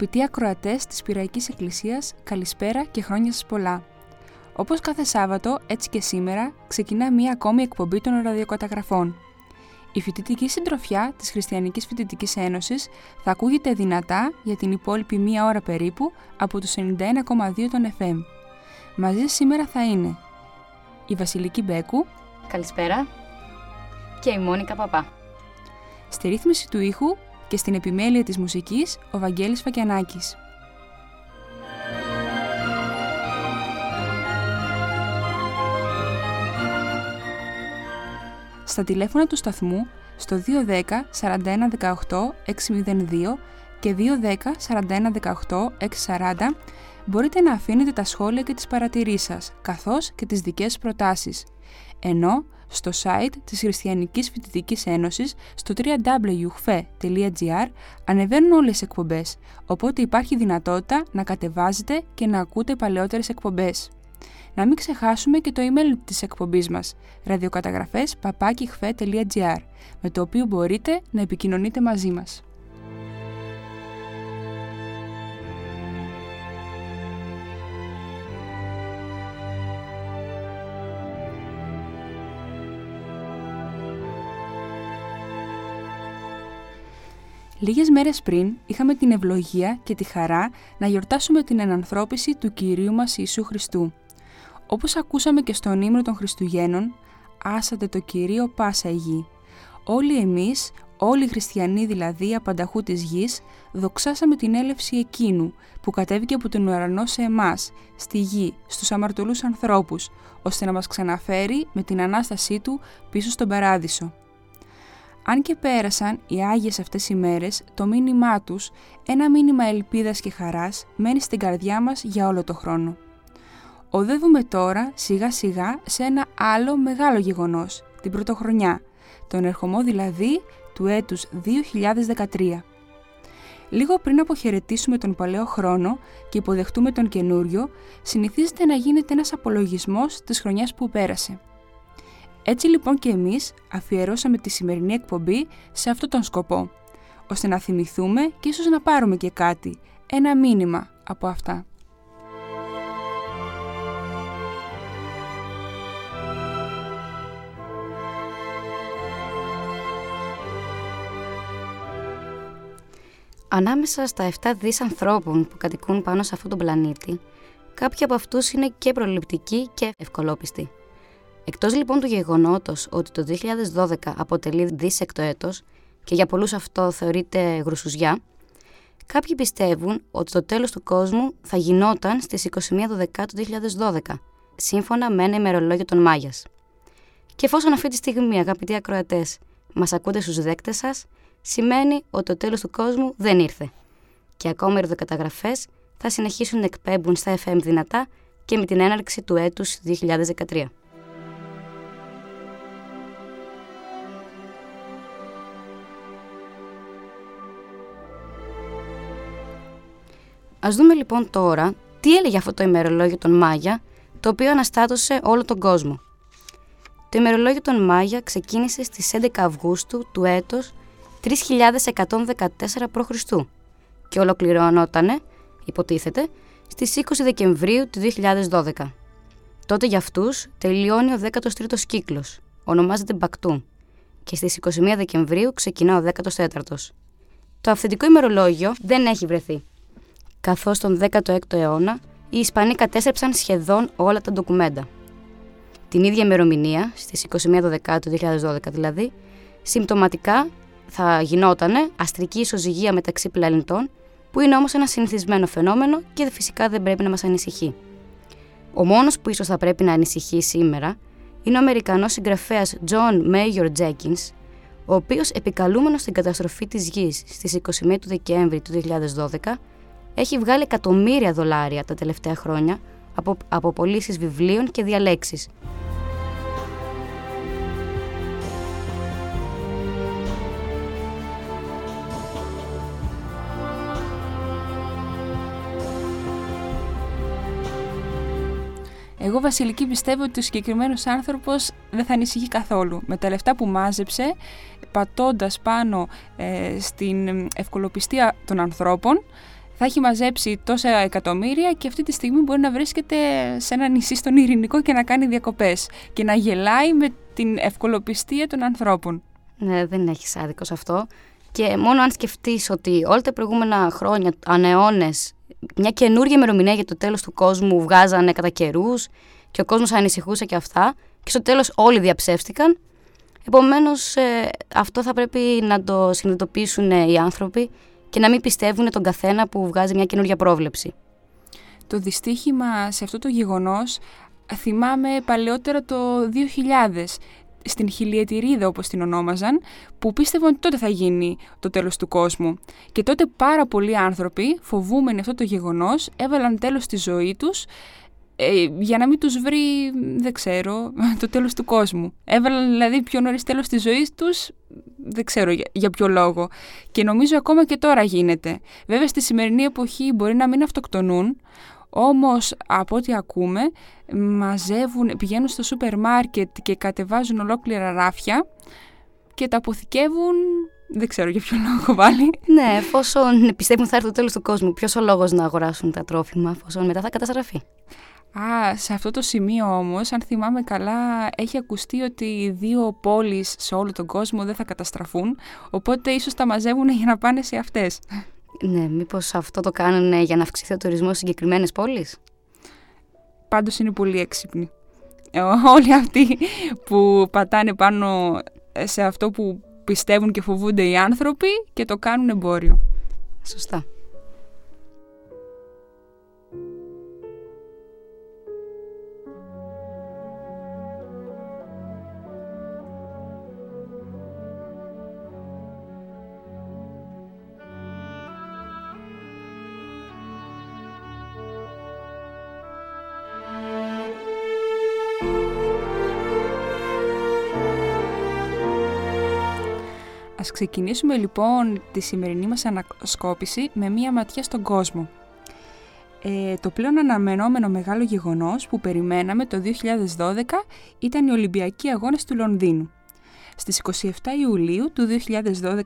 Αγαπητοί ακροατές της Πυραϊκής Εκκλησίας, καλησπέρα και χρόνια σας πολλά. Όπως κάθε Σάββατο, έτσι και σήμερα, ξεκινά μία ακόμη εκπομπή των ραδιοκαταγραφών. Η φοιτητική συντροφιά της Χριστιανικής Φοιτητικής Ένωσης θα ακούγεται δυνατά για την υπόλοιπη μία ώρα περίπου από τους 91,2 των FM. Μαζί σήμερα θα είναι η Βασιλική Μπέκου, Καλησπέρα. Και η Μόνικα Παπά. στη ρύθμιση του ήχου και στην επιμέλεια της μουσικής ο Βαγγέλης Φακιανάκης. Στα τηλέφωνα του σταθμού στο 210 41 18 602 και 210 41 18 640 μπορείτε να αφήνετε τα σχόλια και τις παρατηρήσεις σας, καθώς και τις δικές σας προτάσεις. Ενώ στο site της Χριστιανικής Φοιτητικής Ένωσης στο www.hfe.gr ανεβαίνουν όλες οι εκπομπές, οπότε υπάρχει δυνατότητα να κατεβάζετε και να ακούτε παλαιότερες εκπομπές. Να μην ξεχάσουμε και το email της εκπομπής μας, ραδιοκαταγραφές papakihfe.gr, με το οποίο μπορείτε να επικοινωνείτε μαζί μας. Λίγες μέρες πριν είχαμε την ευλογία και τη χαρά να γιορτάσουμε την ενανθρώπιση του Κυρίου μας Ιησού Χριστού. Όπως ακούσαμε και στον ύμνο των Χριστουγέννων, «Άσατε το Κυρίο πάσα η γη». Όλοι εμείς, όλοι οι χριστιανοί δηλαδή απανταχού της γης, δοξάσαμε την έλευση εκείνου που κατέβηκε από τον ουρανό σε εμάς, στη γη, στους αμαρτωλούς ανθρώπους, ώστε να μας ξαναφέρει με την Ανάστασή Του πίσω στον Παράδεισο. Αν και πέρασαν οι Άγιες αυτές οι μέρες, το μήνυμά τους, ένα μήνυμα ελπίδας και χαράς, μένει στην καρδιά μας για όλο το χρόνο. Οδεύουμε τώρα σιγά σιγά σε ένα άλλο μεγάλο γεγονός, την πρωτοχρονιά, τον ερχομό δηλαδή του έτους 2013. Λίγο πριν αποχαιρετήσουμε τον παλαιό χρόνο και υποδεχτούμε τον καινούριο, συνηθίζεται να γίνεται ένας απολογισμός της χρονιάς που πέρασε. Έτσι λοιπόν και εμείς αφιερώσαμε τη σημερινή εκπομπή σε αυτόν τον σκοπό, ώστε να θυμηθούμε και ίσως να πάρουμε και κάτι, ένα μήνυμα από αυτά. Ανάμεσα στα 7 δις ανθρώπων που κατοικούν πάνω σε αυτόν τον πλανήτη, κάποιοι από αυτούς είναι και προληπτικοί και ευκολόπιστοι. Εκτός λοιπόν του γεγονότος ότι το 2012 αποτελεί δίσεκτο έτος και για πολλούς αυτό θεωρείται γρουσουζιά, κάποιοι πιστεύουν ότι το τέλος του κόσμου θα γινόταν στις 21 Δεκάτου 2012, σύμφωνα με ένα ημερολόγιο των Μάγιας. Και εφόσον αυτή τη στιγμή, αγαπητοί ακροατές, μας ακούτε στους δέκτες σας, σημαίνει ότι το τέλος του κόσμου δεν ήρθε. Και ακόμα οι ραδιοκαταγραφές θα συνεχίσουν να εκπέμπουν στα FM δυνατά και με την έναρξη του έτους 2013. Ας δούμε λοιπόν τώρα τι έλεγε αυτό το ημερολόγιο των Μάγια, το οποίο αναστάτωσε όλο τον κόσμο. Το ημερολόγιο των Μάγια ξεκίνησε στις 11 Αυγούστου του έτος 3114 π.Χ. και ολοκληρωνότανε, υποτίθεται, στις 20 Δεκεμβρίου του 2012. Τότε για αυτούς τελειώνει ο 13ος κύκλος, ονομάζεται Μπακτού, και στις 21 Δεκεμβρίου ξεκινά ο 14ος. Το αυθεντικό ημερολόγιο δεν έχει βρεθεί, καθώς τον 16ο αιώνα οι Ισπανοί κατέστρεψαν σχεδόν όλα τα ντοκουμέντα. Την ίδια ημερομηνία, στις 21 Δεκάτου 2012 δηλαδή, συμπτωματικά θα γινότανε αστρική ισοζυγία μεταξύ πλανητών, που είναι όμως ένα συνηθισμένο φαινόμενο και φυσικά δεν πρέπει να μας ανησυχεί. Ο μόνος που ίσως θα πρέπει να ανησυχεί σήμερα είναι ο Αμερικανός συγγραφέας John Mayor Jenkins, ο οποίος επικαλούμενος στην καταστροφή της γης στις 21 του Δεκέμβρη του 2012 έχει βγάλει εκατομμύρια δολάρια τα τελευταία χρόνια από, από πωλήσεις βιβλίων και διαλέξεις. Εγώ, Βασιλική, πιστεύω ότι ο συγκεκριμένος άνθρωπος δεν θα ανησυχεί καθόλου. Με τα λεφτά που μάζεψε, πατώντας πάνω ε, στην ευκολοπιστία των ανθρώπων, θα έχει μαζέψει τόσα εκατομμύρια και αυτή τη στιγμή μπορεί να βρίσκεται σε ένα νησί στον Ειρηνικό και να κάνει διακοπές και να γελάει με την ευκολοπιστία των ανθρώπων. Ναι, δεν έχει άδικο σε αυτό. Και μόνο αν σκεφτείς ότι όλα τα προηγούμενα χρόνια, ανεώνες, μια καινούργια ημερομηνία για το τέλος του κόσμου βγάζανε κατά καιρούς και ο κόσμος ανησυχούσε και αυτά. Και στο τέλος όλοι διαψεύστηκαν. Επομένως, ε, αυτό θα πρέπει να το συνειδητοποιήσουν οι άνθρωποι και να μην πιστεύουν τον καθένα που βγάζει μια καινούργια πρόβλεψη. Το δυστύχημα σε αυτό το γεγονός θυμάμαι παλαιότερα το 2000 στην χιλιετηρίδα όπως την ονόμαζαν, που πίστευαν ότι τότε θα γίνει το τέλος του κόσμου. Και τότε πάρα πολλοί άνθρωποι, φοβούμενοι αυτό το γεγονός, έβαλαν τέλος στη ζωή τους ε, για να μην τους βρει, δεν ξέρω, το τέλος του κόσμου. Έβαλαν δηλαδή πιο νωρίς τέλος της ζωής τους, δεν ξέρω για, για ποιο λόγο. Και νομίζω ακόμα και τώρα γίνεται. Βέβαια στη σημερινή εποχή μπορεί να μην αυτοκτονούν, όμως από ό,τι ακούμε μαζεύουν, πηγαίνουν στο σούπερ μάρκετ και κατεβάζουν ολόκληρα ράφια και τα αποθηκεύουν δεν ξέρω για ποιο λόγο βάλει. Ναι, εφόσον πιστεύουν θα έρθει το τέλος του κόσμου, ποιος ο λόγος να αγοράσουν τα τρόφιμα, εφόσον μετά θα καταστραφεί. Α, σε αυτό το σημείο όμως, αν θυμάμαι καλά, έχει ακουστεί ότι οι δύο πόλεις σε όλο τον κόσμο δεν θα καταστραφούν, οπότε ίσως τα μαζεύουν για να πάνε σε αυτές. Ναι, μήπως αυτό το κάνουν για να αυξηθεί ο τουρισμός σε συγκεκριμένες πόλεις; Πάντως είναι πολύ έξυπνοι. Ε, όλοι αυτοί που πατάνε πάνω σε αυτό που πιστεύουν και φοβούνται οι άνθρωποι και το κάνουν εμπόριο. Σωστά. Ας ξεκινήσουμε λοιπόν τη σημερινή μας ανασκόπηση με μία ματιά στον κόσμο. Ε, το πλέον αναμενόμενο μεγάλο γεγονός που περιμέναμε το 2012 ήταν οι Ολυμπιακοί Αγώνες του Λονδίνου. Στις 27 Ιουλίου του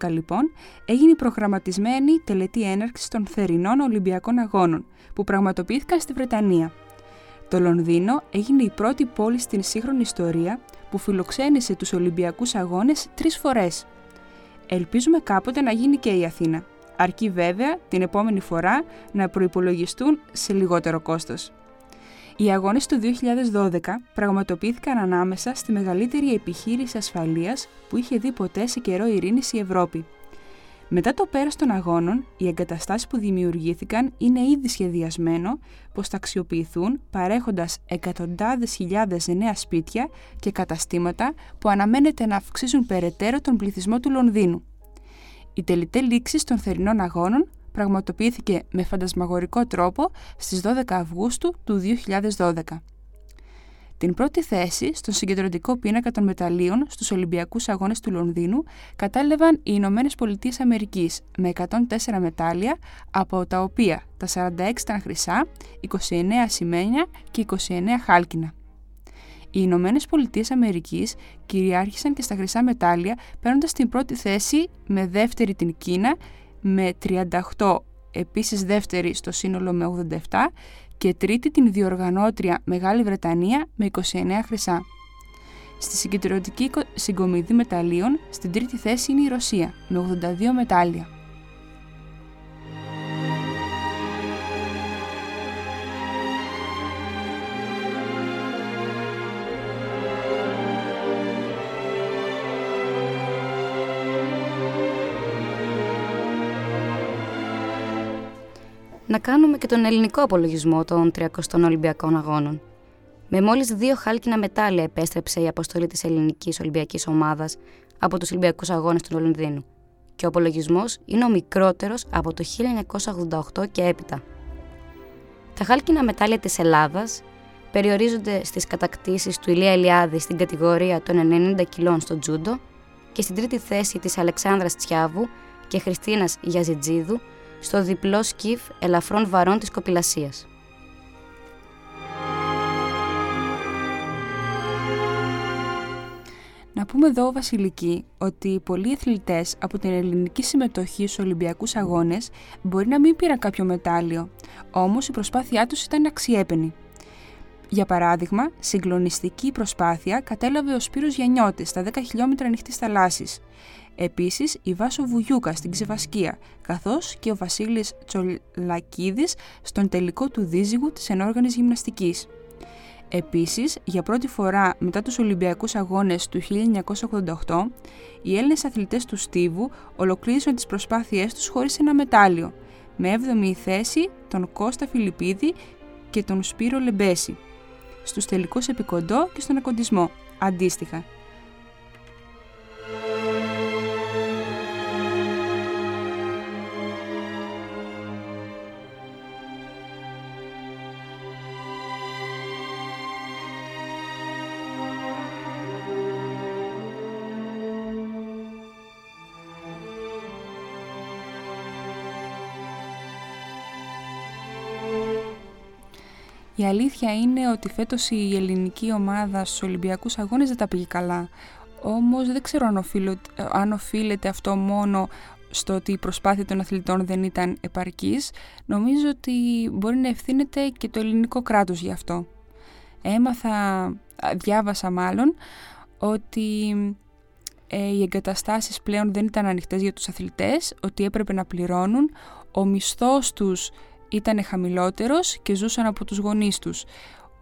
2012 λοιπόν έγινε η προγραμματισμένη τελετή έναρξης των θερινών Ολυμπιακών Αγώνων που πραγματοποιήθηκαν στη Βρετανία. Το Λονδίνο έγινε η πρώτη πόλη στην σύγχρονη ιστορία που φιλοξένησε τους Ολυμπιακούς Αγώνες τρεις φορές – Ελπίζουμε κάποτε να γίνει και η Αθήνα. Αρκεί βέβαια την επόμενη φορά να προϋπολογιστούν σε λιγότερο κόστος. Οι αγώνες του 2012 πραγματοποιήθηκαν ανάμεσα στη μεγαλύτερη επιχείρηση ασφαλείας που είχε δει ποτέ σε καιρό ειρήνης η Ευρώπη. Μετά το πέρας των αγώνων, οι εγκαταστάσεις που δημιουργήθηκαν είναι ήδη σχεδιασμένο πως θα αξιοποιηθούν παρέχοντας εκατοντάδες χιλιάδες νέα σπίτια και καταστήματα που αναμένεται να αυξήσουν περαιτέρω τον πληθυσμό του Λονδίνου. Η τελετή λήξη των θερινών αγώνων πραγματοποιήθηκε με φαντασμαγορικό τρόπο στις 12 Αυγούστου του 2012. Την πρώτη θέση στον συγκεντρωτικό πίνακα των μεταλλίων στους Ολυμπιακούς Αγώνες του Λονδίνου κατάλαβαν οι Ηνωμένες Πολιτείες Αμερικής με 104 μετάλλια, από τα οποία τα 46 ήταν χρυσά, 29 ασημένια και 29 χάλκινα. Οι Ηνωμένες Πολιτείες Αμερικής κυριάρχησαν και στα χρυσά μετάλλια, παίρνοντας την πρώτη θέση με δεύτερη την Κίνα με 38 επίσης δεύτερη στο σύνολο με 87 και τρίτη την διοργανώτρια Μεγάλη Βρετανία με 29 χρυσά. Στη συγκεντρωτική συγκομιδή μεταλλίων, στην τρίτη θέση είναι η Ρωσία με 82 μετάλλια. Να κάνουμε και τον ελληνικό απολογισμό των 300 Ολυμπιακών Αγώνων. Με μόλις δύο χάλκινα μετάλλια επέστρεψε η αποστολή της ελληνικής Ολυμπιακής ομάδας από τους Ολυμπιακούς Αγώνες του Λονδίνου και ο απολογισμός είναι ο μικρότερος από το 1988 και έπειτα. Τα χάλκινα μετάλλια της Ελλάδας περιορίζονται στις κατακτήσεις του Ηλία Ελιάδη στην κατηγορία των 90 κιλών στο τζούντο και στην τρίτη θέση της Αλεξάνδρας Τσιάβου και Χριστίνας Γιαζιτζίδου στο διπλό σκιφ ελαφρών βαρών της κοπηλασίας. Να πούμε εδώ, Βασιλική, ότι πολλοί αθλητές από την ελληνική συμμετοχή στους Ολυμπιακούς Αγώνες μπορεί να μην πήραν κάποιο μετάλλιο, όμως η προσπάθειά τους ήταν αξιέπαινη. Για παράδειγμα, συγκλονιστική προσπάθεια κατέλαβε ο Σπύρος Γιαννιώτης στα 10 χιλιόμετρα ανοιχτής θαλάσσης. Επίσης, η Βάσο Βουγιούκα στην Ξεβασκία, καθώς και ο Βασίλης Τσολακίδης στον τελικό του δίζυγου της ενόργανης γυμναστικής. Επίσης, για πρώτη φορά μετά τους Ολυμπιακούς Αγώνες του 1988, οι Έλληνες αθλητές του Στίβου ολοκλήρωσαν τις προσπάθειές τους χωρίς ένα μετάλλιο, με 7η θέση τον Κώστα Φιλιππίδη και τον Σπύρο Λεμπέση, στους τελικούς επικοντό και στον ακοντισμό, αντίστοιχα. Αλήθεια είναι ότι φέτος η ελληνική ομάδα στους Ολυμπιακούς Αγώνες δεν τα πήγε καλά. Όμως δεν ξέρω αν, αν οφείλεται αυτό μόνο στο ότι η προσπάθεια των αθλητών δεν ήταν επαρκής. Νομίζω ότι μπορεί να ευθύνεται και το ελληνικό κράτος γι' αυτό. Έμαθα, διάβασα μάλλον, ότι ε, οι εγκαταστάσεις πλέον δεν ήταν ανοιχτές για τους αθλητές, ότι έπρεπε να πληρώνουν, ο μισθός τους ήταν χαμηλότερος και ζούσαν από τους γονείς τους.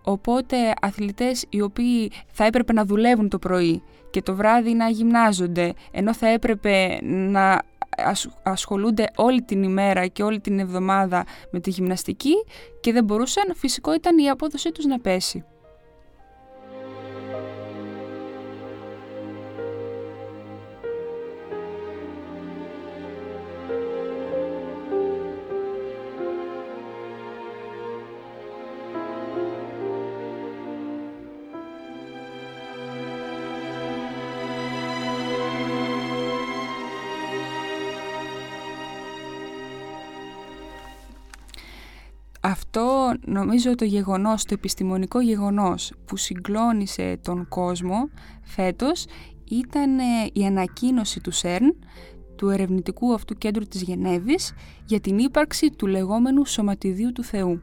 Οπότε αθλητές οι οποίοι θα έπρεπε να δουλεύουν το πρωί και το βράδυ να γυμνάζονται, ενώ θα έπρεπε να ασχολούνται όλη την ημέρα και όλη την εβδομάδα με τη γυμναστική και δεν μπορούσαν, φυσικό ήταν η απόδοσή τους να πέσει. Αυτό νομίζω το γεγονός, το επιστημονικό γεγονός που συγκλώνησε τον κόσμο φέτος ήταν ε, η ανακοίνωση του ΣΕΡΝ, του ερευνητικού αυτού κέντρου της Γενέβης, για την ύπαρξη του λεγόμενου σωματιδίου του Θεού.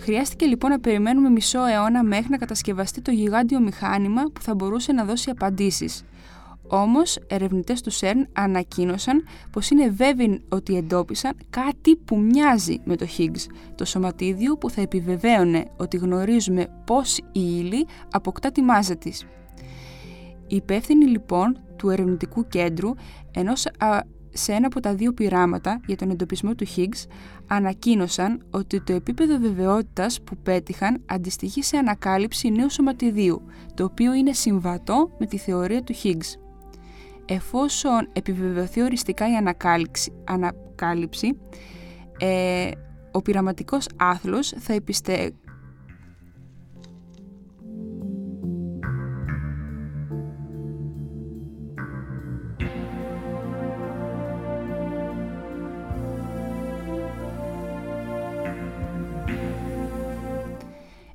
Χρειάστηκε λοιπόν να περιμένουμε μισό αιώνα μέχρι να κατασκευαστεί το γιγάντιο μηχάνημα που θα μπορούσε να δώσει απαντήσεις. Όμως, ερευνητές του ΣΕΡΝ ανακοίνωσαν πως είναι βέβαιοι ότι εντόπισαν κάτι που μοιάζει με το Higgs, το σωματίδιο που θα επιβεβαίωνε ότι γνωρίζουμε πώς η ύλη αποκτά τη μάζα της. Οι υπεύθυνοι λοιπόν του ερευνητικού κέντρου, ενώ σε ένα από τα δύο πειράματα για τον εντοπισμό του Higgs, ανακοίνωσαν ότι το επίπεδο βεβαιότητας που πέτυχαν αντιστοιχεί σε ανακάλυψη νέου σωματιδίου, το οποίο είναι συμβατό με τη θεωρία του Higgs εφόσον επιβεβαιωθεί οριστικά η ανακάλυψη, ε, ο πειραματικός άθλος θα επιστε...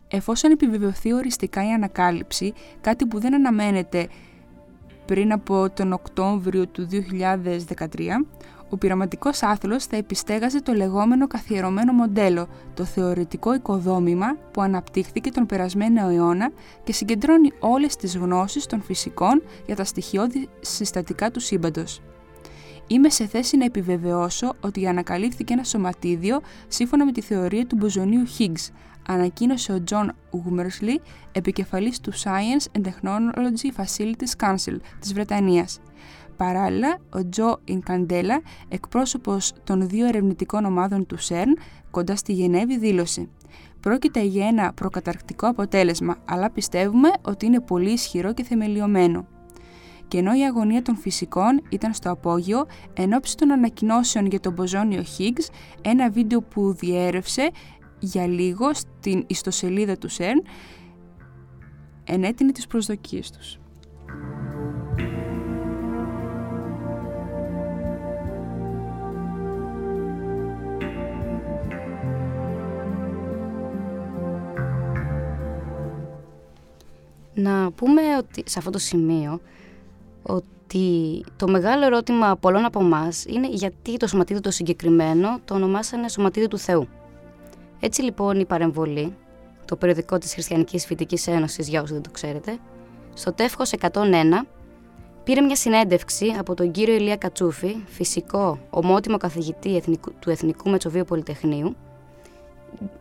Εφόσον επιβεβαιωθεί οριστικά η ανακάλυψη, κάτι που δεν αναμένεται πριν από τον Οκτώβριο του 2013, ο πειραματικός άθλος θα επιστέγαζε το λεγόμενο καθιερωμένο μοντέλο, το θεωρητικό οικοδόμημα που αναπτύχθηκε τον περασμένο αιώνα και συγκεντρώνει όλες τις γνώσεις των φυσικών για τα στοιχειώδη συστατικά του σύμπαντος. Είμαι σε θέση να επιβεβαιώσω ότι ανακαλύφθηκε ένα σωματίδιο σύμφωνα με τη θεωρία του μποζονίου Higgs, ανακοίνωσε ο John Womersley, επικεφαλής του Science and Technology Facilities Council της Βρετανίας. Παράλληλα, ο Τζο Ινκαντέλα, εκπρόσωπος των δύο ερευνητικών ομάδων του ΣΕΡΝ, κοντά στη Γενέβη, δήλωσε «Πρόκειται για ένα προκαταρκτικό αποτέλεσμα, αλλά πιστεύουμε ότι είναι πολύ ισχυρό και θεμελιωμένο». Και ενώ η αγωνία των φυσικών ήταν στο απόγειο, εν ώψη των ανακοινώσεων για τον μποζόνιο Higgs, ένα βίντεο που διέρευσε για λίγο στην ιστοσελίδα του ΣΕΡΝ ενέτεινε τις προσδοκίες τους. Να πούμε ότι σε αυτό το σημείο ότι το μεγάλο ερώτημα πολλών από εμάς είναι γιατί το σωματίδιο το συγκεκριμένο το ονομάσανε σωματίδιο του Θεού. Έτσι λοιπόν η παρεμβολή, το περιοδικό της Χριστιανικής Φοιτικής Ένωσης για όσους δεν το ξέρετε, στο τεύχος 101 πήρε μια συνέντευξη από τον κύριο Ηλία Κατσούφη, φυσικό ομότιμο καθηγητή του Εθνικού Μετσοβίου Πολυτεχνείου,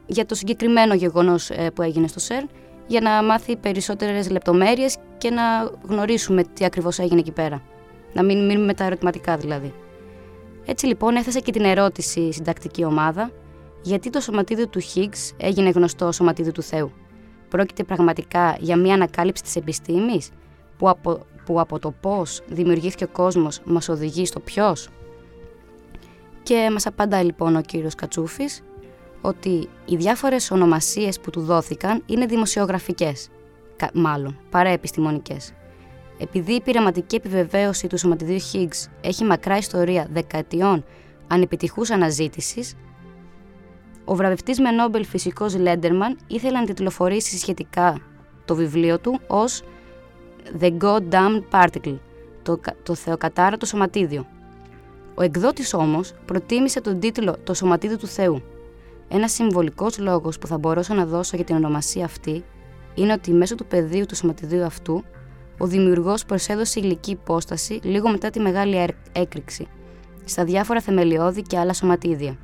για το συγκεκριμένο γεγονός ε, που έγινε στο ΣΕΡ, για να μάθει περισσότερες λεπτομέρειες και να γνωρίσουμε τι ακριβώς έγινε εκεί πέρα. Να μην μείνουμε με τα ερωτηματικά δηλαδή. Έτσι λοιπόν έθεσε και την ερώτηση η συντακτική ομάδα γιατί το σωματίδιο του Higgs έγινε γνωστό σωματίδιο του Θεού. Πρόκειται πραγματικά για μια ανακάλυψη της επιστήμης που από, που από το πώς δημιουργήθηκε ο κόσμος μας οδηγεί στο ποιος; Και μας απαντάει λοιπόν ο κύριος Κατσούφης ότι οι διάφορες ονομασίες που του δόθηκαν είναι δημοσιογραφικές, μάλλον παρά επιστημονικές. Επειδή η πειραματική επιβεβαίωση του σωματιδίου Higgs έχει μακρά ιστορία δεκαετιών ανεπιτυχούς αναζήτησης, ο βραβευτής με Νόμπελ φυσικός Λέντερμαν ήθελε να τιτλοφορήσει σχετικά το βιβλίο του ως «The God-Damned Particle», το, το θεοκατάρατο σωματίδιο. Ο εκδότης όμως προτίμησε τον τίτλο «Το σωματίδιο του Θεού». Ένας συμβολικός λόγος που θα μπορούσα να δώσω για την ονομασία αυτή είναι ότι μέσω του πεδίου του σωματιδίου αυτού ο δημιουργός προσέδωσε υλική υπόσταση λίγο μετά τη μεγάλη έκρηξη στα διάφορα θεμελιώδη και άλλα σωματίδια.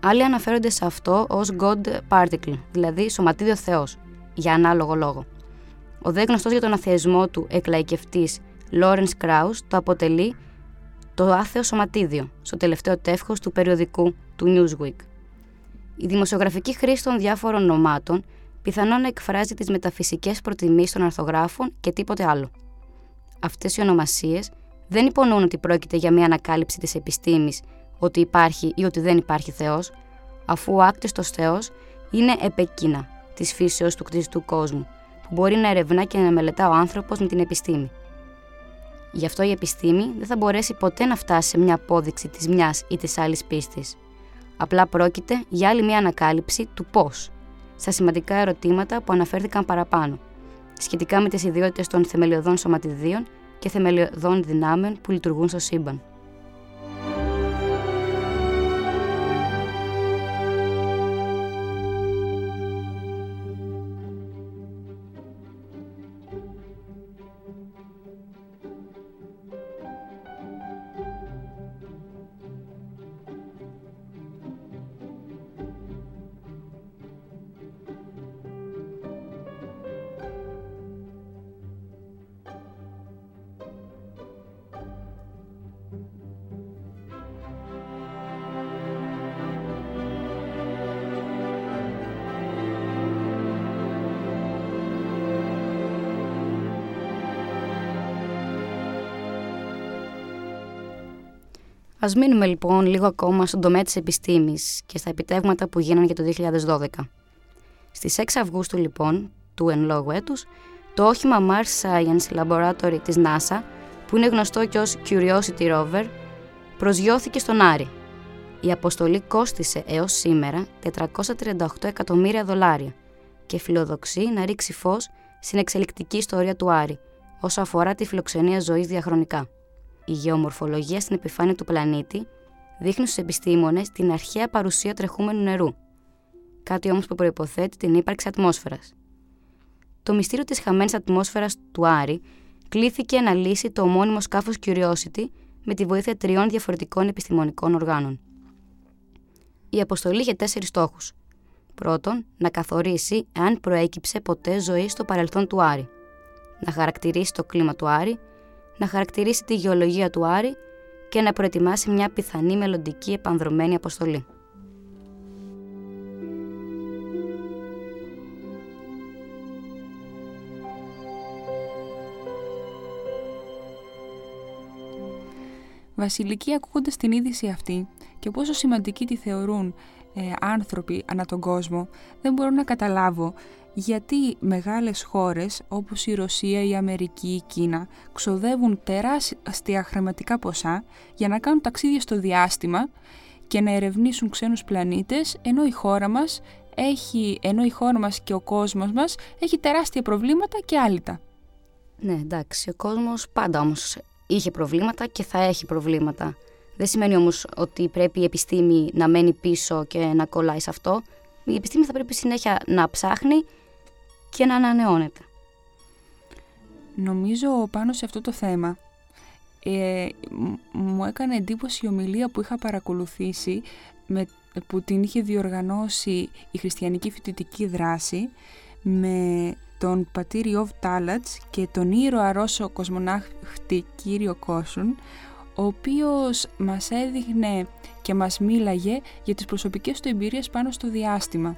Άλλοι αναφέρονται σε αυτό ως God Particle, δηλαδή σωματίδιο Θεός, για ανάλογο λόγο. Ο δε γνωστός για τον αθεισμό του εκλαϊκευτής Lawrence Krauss το αποτελεί το άθεο σωματίδιο, στο τελευταίο τεύχος του περιοδικού του Newsweek. Η δημοσιογραφική χρήση των διάφορων ονομάτων πιθανόν να εκφράζει τις μεταφυσικές προτιμήσεις των αρθογράφων και τίποτε άλλο. Αυτές οι ονομασίες δεν υπονοούν ότι πρόκειται για μια ανακάλυψη της επιστήμης ότι υπάρχει ή ότι δεν υπάρχει Θεός, αφού ο άκτιστος Θεός είναι επεκείνα της φύσεως του κτιστού κόσμου, που μπορεί να ερευνά και να μελετά ο άνθρωπος με την επιστήμη. Γι' αυτό η επιστήμη δεν θα μπορέσει ποτέ να φτάσει σε μια απόδειξη της μιας ή της άλλης πίστης. Απλά πρόκειται για άλλη μια ανακάλυψη του πώς, στα σημαντικά ερωτήματα που αναφέρθηκαν παραπάνω, σχετικά με τις ιδιότητες των θεμελιωδών σωματιδίων και θεμελιωδών δυνάμεων που λειτουργούν στο σύμπαν. Α μείνουμε λοιπόν λίγο ακόμα στον τομέα της επιστήμης και στα επιτεύγματα που γίνανε για το 2012. Στις 6 Αυγούστου λοιπόν, του εν λόγω έτους, το όχημα Mars Science Laboratory της NASA, που είναι γνωστό και ως Curiosity Rover, προσγειώθηκε στον Άρη. Η αποστολή κόστισε έως σήμερα 438 εκατομμύρια δολάρια και φιλοδοξεί να ρίξει φως στην εξελικτική ιστορία του Άρη, όσο αφορά τη φιλοξενία ζωής διαχρονικά. Η γεωμορφολογία στην επιφάνεια του πλανήτη δείχνει στους επιστήμονες την αρχαία παρουσία τρεχούμενου νερού, κάτι όμως που προϋποθέτει την ύπαρξη ατμόσφαιρας. Το μυστήριο της χαμένης ατμόσφαιρας του Άρη κλήθηκε να λύσει το ομώνυμο σκάφος Curiosity με τη βοήθεια τριών διαφορετικών επιστημονικών οργάνων. Η αποστολή είχε τέσσερις στόχους. Πρώτον, να καθορίσει αν προέκυψε ποτέ ζωή στο παρελθόν του Άρη. Να χαρακτηρίσει το κλίμα του Άρη, να χαρακτηρίσει τη γεωλογία του Άρη και να προετοιμάσει μια πιθανή μελλοντική επανδρομένη αποστολή. Βασιλικοί ακούγοντας την είδηση αυτή και πόσο σημαντική τη θεωρούν ε, άνθρωποι ανά τον κόσμο, δεν μπορώ να καταλάβω γιατί μεγάλες χώρες όπως η Ρωσία, η Αμερική, η Κίνα ξοδεύουν τεράστια χρηματικά ποσά για να κάνουν ταξίδια στο διάστημα και να ερευνήσουν ξένους πλανήτες ενώ η χώρα μας, έχει, ενώ η χώρα μας και ο κόσμος μας έχει τεράστια προβλήματα και άλυτα. Ναι, εντάξει, ο κόσμος πάντα όμως είχε προβλήματα και θα έχει προβλήματα. Δεν σημαίνει όμως ότι πρέπει η επιστήμη να μένει πίσω και να κολλάει σε αυτό. Η επιστήμη θα πρέπει συνέχεια να ψάχνει και να ανανεώνεται. Νομίζω πάνω σε αυτό το θέμα ε, μου έκανε εντύπωση η ομιλία που είχα παρακολουθήσει με, που την είχε διοργανώσει η χριστιανική φοιτητική δράση με τον πατήρ Ιώβ Τάλατς και τον ήρωα Ρώσο κοσμονάχτη κύριο Κόσουν ο οποίος μας έδειχνε και μας μίλαγε για τις προσωπικές του εμπειρίες πάνω στο διάστημα.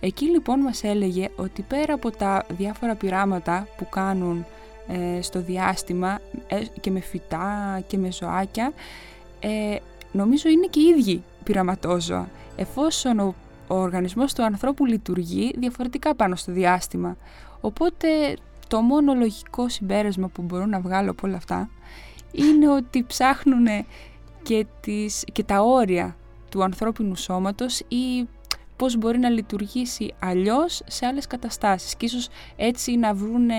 Εκεί λοιπόν μας έλεγε ότι πέρα από τα διάφορα πειράματα που κάνουν ε, στο διάστημα ε, και με φυτά και με ζωάκια, ε, νομίζω είναι και οι ίδιοι πειραματόζωα, εφόσον ο, ο οργανισμός του ανθρώπου λειτουργεί διαφορετικά πάνω στο διάστημα. Οπότε το μόνο λογικό συμπέρασμα που μπορώ να βγάλω από όλα αυτά είναι ότι ψάχνουν και, τις, και τα όρια του ανθρώπινου σώματος ή πώς μπορεί να λειτουργήσει αλλιώς σε άλλες καταστάσεις και ίσως έτσι να βρουν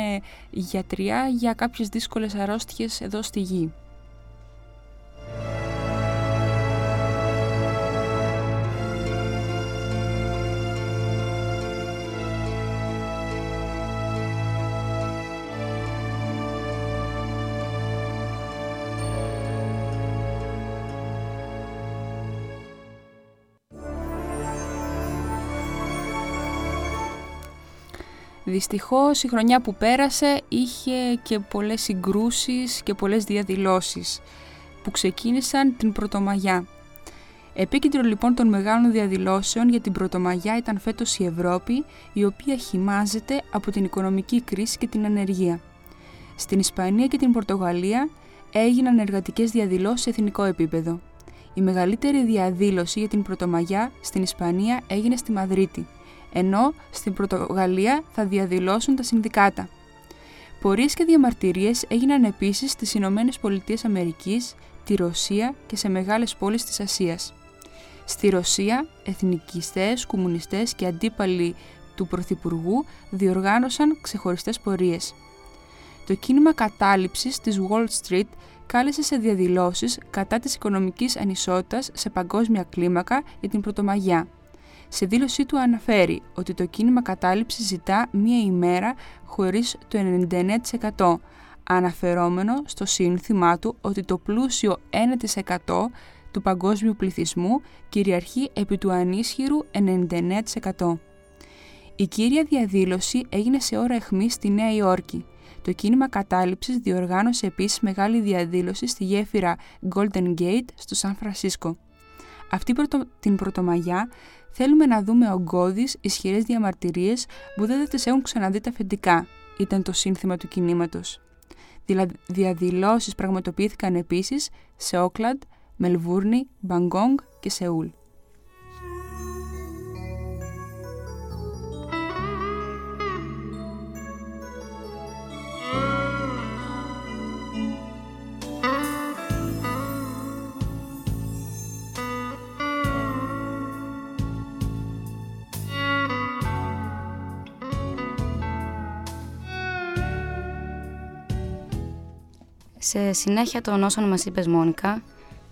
γιατριά για κάποιες δύσκολες αρρώστιες εδώ στη γη. Δυστυχώς η χρονιά που πέρασε είχε και πολλές συγκρούσεις και πολλές διαδηλώσεις που ξεκίνησαν την Πρωτομαγιά. Επίκεντρο λοιπόν των μεγάλων διαδηλώσεων για την Πρωτομαγιά ήταν φέτος η Ευρώπη, η οποία χυμάζεται από την οικονομική κρίση και την ανεργία. Στην Ισπανία και την Πορτογαλία έγιναν εργατικές διαδηλώσεις σε εθνικό επίπεδο. Η μεγαλύτερη διαδήλωση για την Πρωτομαγιά στην Ισπανία έγινε στη Μαδρίτη, ενώ στην Πρωτογαλία θα διαδηλώσουν τα συνδικάτα. Πορείες και διαμαρτυρίες έγιναν επίσης στις Ηνωμένες Πολιτείες Αμερικής, τη Ρωσία και σε μεγάλες πόλεις της Ασίας. Στη Ρωσία, εθνικιστές, κομμουνιστές και αντίπαλοι του Πρωθυπουργού διοργάνωσαν ξεχωριστές πορείες. Το κίνημα κατάληψης της Wall Street κάλεσε σε διαδηλώσεις κατά της οικονομικής ανισότητας σε παγκόσμια κλίμακα για την Πρωτομαγιά σε δήλωσή του αναφέρει ότι το κίνημα κατάληψης ζητά μία ημέρα χωρίς το 99% αναφερόμενο στο σύνθημά του ότι το πλούσιο 1% του παγκόσμιου πληθυσμού κυριαρχεί επί του ανίσχυρου 99%. Η κύρια διαδήλωση έγινε σε ώρα αιχμής στη Νέα Υόρκη. Το κίνημα κατάληψης διοργάνωσε επίσης μεγάλη διαδήλωση στη γέφυρα Golden Gate στο Σαν Φρανσίσκο. Αυτή την πρωτομαγιά Θέλουμε να δούμε ογκώδεις, ισχυρές διαμαρτυρίες που δεν τις έχουν ξαναδεί τα αφεντικά, ήταν το σύνθημα του κινήματος. Διαδηλώσεις πραγματοποιήθηκαν επίσης σε Όκλαντ, Μελβούρνη, Μπαγκόγκ και Σεούλ. Σε συνέχεια των όσων μας είπες Μόνικα,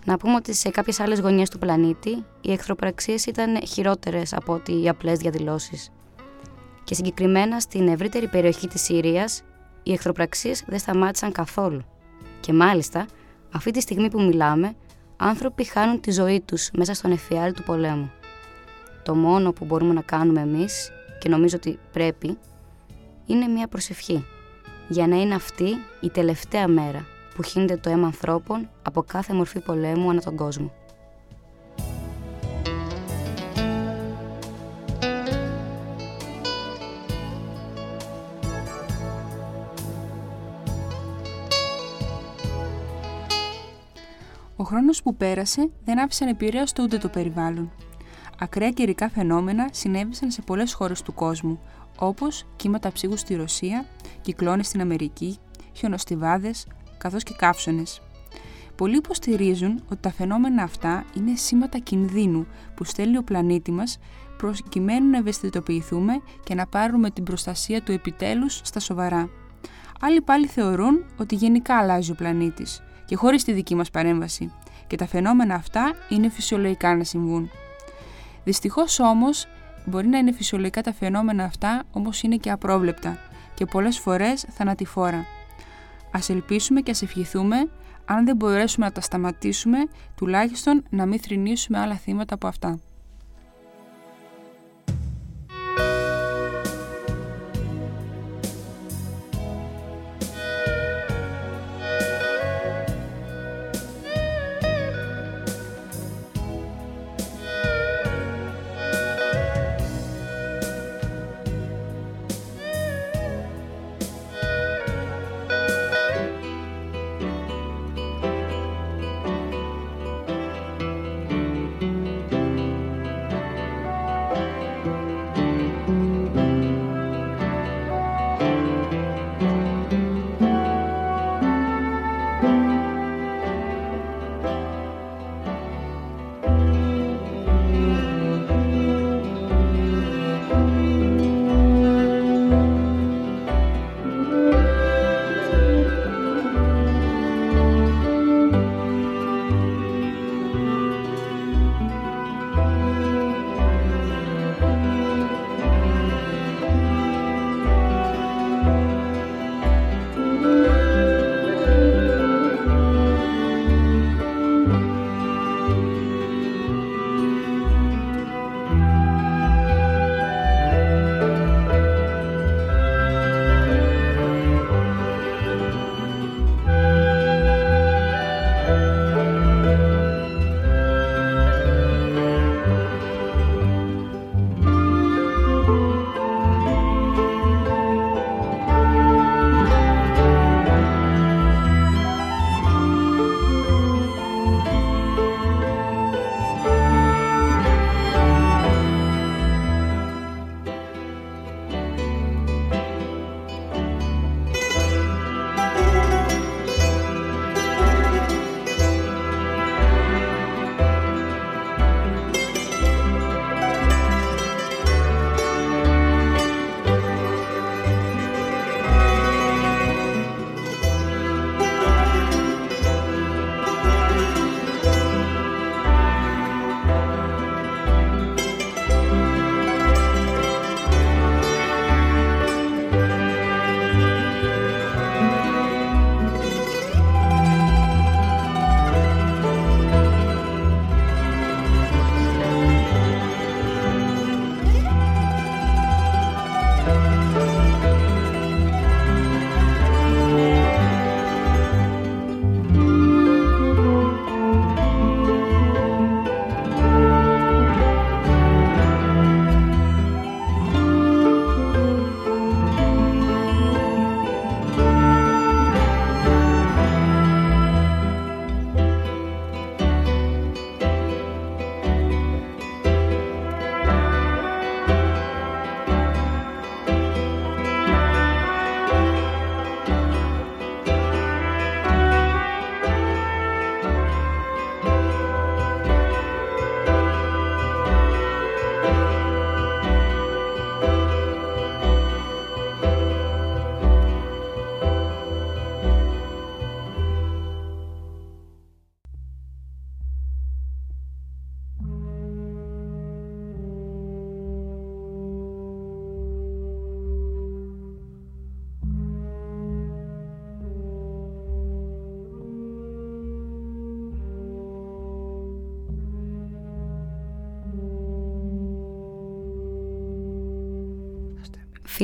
να πούμε ότι σε κάποιες άλλες γωνιές του πλανήτη οι εχθροπραξίες ήταν χειρότερες από ότι οι απλές διαδηλώσεις. Και συγκεκριμένα στην ευρύτερη περιοχή της Συρίας οι εχθροπραξίες δεν σταμάτησαν καθόλου. Και μάλιστα, αυτή τη στιγμή που μιλάμε, άνθρωποι χάνουν τη ζωή τους μέσα στον εφιάλτη του πολέμου. Το μόνο που μπορούμε να κάνουμε εμείς, και νομίζω ότι πρέπει, είναι μια προσευχή. Για να είναι αυτή η τελευταία μέρα που χύνεται το αίμα ανθρώπων από κάθε μορφή πολέμου ανά τον κόσμο. Ο χρόνος που πέρασε δεν άφησε να επηρέασε ούτε το περιβάλλον. Ακραία καιρικά φαινόμενα συνέβησαν σε πολλές χώρες του κόσμου, όπως κύματα ψύγου στη Ρωσία, κυκλώνες στην Αμερική, χιονοστιβάδες, καθώς και καύσονες. Πολλοί υποστηρίζουν ότι τα φαινόμενα αυτά είναι σήματα κινδύνου που στέλνει ο πλανήτη μας προκειμένου να ευαισθητοποιηθούμε και να πάρουμε την προστασία του επιτέλους στα σοβαρά. Άλλοι πάλι θεωρούν ότι γενικά αλλάζει ο πλανήτης και χωρίς τη δική μας παρέμβαση και τα φαινόμενα αυτά είναι φυσιολογικά να συμβούν. Δυστυχώς όμως μπορεί να είναι φυσιολογικά τα φαινόμενα αυτά όμως είναι και απρόβλεπτα και πολλές φορές θανατηφόρα. Ας ελπίσουμε και ας ευχηθούμε αν δεν μπορέσουμε να τα σταματήσουμε τουλάχιστον να μην θρυνήσουμε άλλα θύματα από αυτά.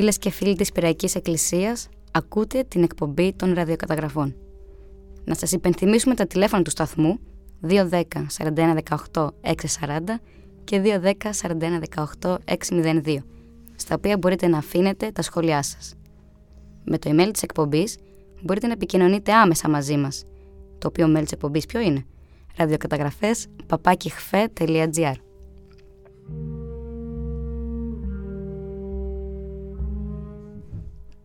Φίλες και φίλοι της Πυραϊκής Εκκλησίας, ακούτε την εκπομπή των ραδιοκαταγραφών. Να σας υπενθυμίσουμε τα τηλέφωνα του σταθμού 210 41 18 640 και 210 41 18 602, στα οποία μπορείτε να αφήνετε τα σχόλιά σας. Με το email της εκπομπής μπορείτε να επικοινωνείτε άμεσα μαζί μας. Το οποίο email της εκπομπής ποιο είναι; ραδιοκαταγραφές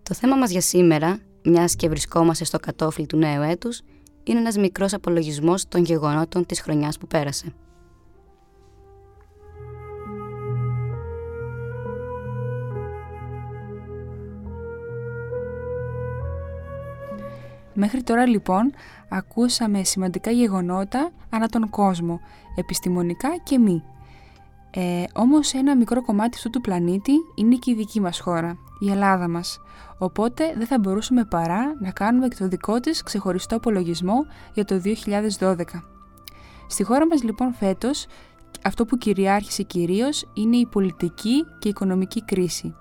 Το θέμα μας για σήμερα, μιας και βρισκόμαστε στο κατόφλι του νέου έτους, είναι ένας μικρός απολογισμός των γεγονότων της χρονιάς που πέρασε. Μέχρι τώρα λοιπόν ακούσαμε σημαντικά γεγονότα ανά τον κόσμο, επιστημονικά και μη. Ε, όμως ένα μικρό κομμάτι αυτού του πλανήτη είναι και η δική μας χώρα, η Ελλάδα μας. Οπότε δεν θα μπορούσαμε παρά να κάνουμε και το δικό της ξεχωριστό απολογισμό για το 2012. Στη χώρα μας λοιπόν φέτος αυτό που κυριάρχησε κυρίως είναι η πολιτική και η οικονομική κρίση.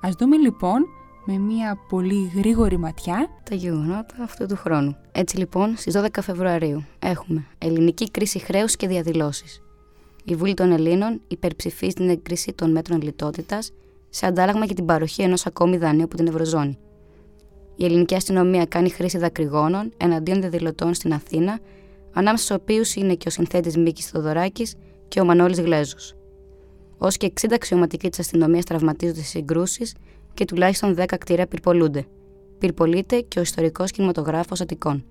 Ας δούμε λοιπόν με μια πολύ γρήγορη ματιά τα γεγονότα αυτού του χρόνου. Έτσι λοιπόν, στις 12 Φεβρουαρίου έχουμε ελληνική κρίση χρέους και διαδηλώσεις. Η Βουλή των Ελλήνων υπερψηφίζει την έγκριση των μέτρων λιτότητας σε αντάλλαγμα για την παροχή ενός ακόμη δανείου από την Ευρωζώνη. Η ελληνική αστυνομία κάνει χρήση δακρυγόνων εναντίον διαδηλωτών στην Αθήνα, ανάμεσα στους οποίους είναι και ο συνθέτης Μίκης Θοδωράκης και ο Μανώλης Γλέζος. Ω και 60 αξιωματικοί της αστυνομίας τραυματίζονται σε συγκρούσεις και τουλάχιστον 10 κτίρια πυρπολούνται. Πυρπολείται και ο ιστορικός κινηματογράφος Αττικών.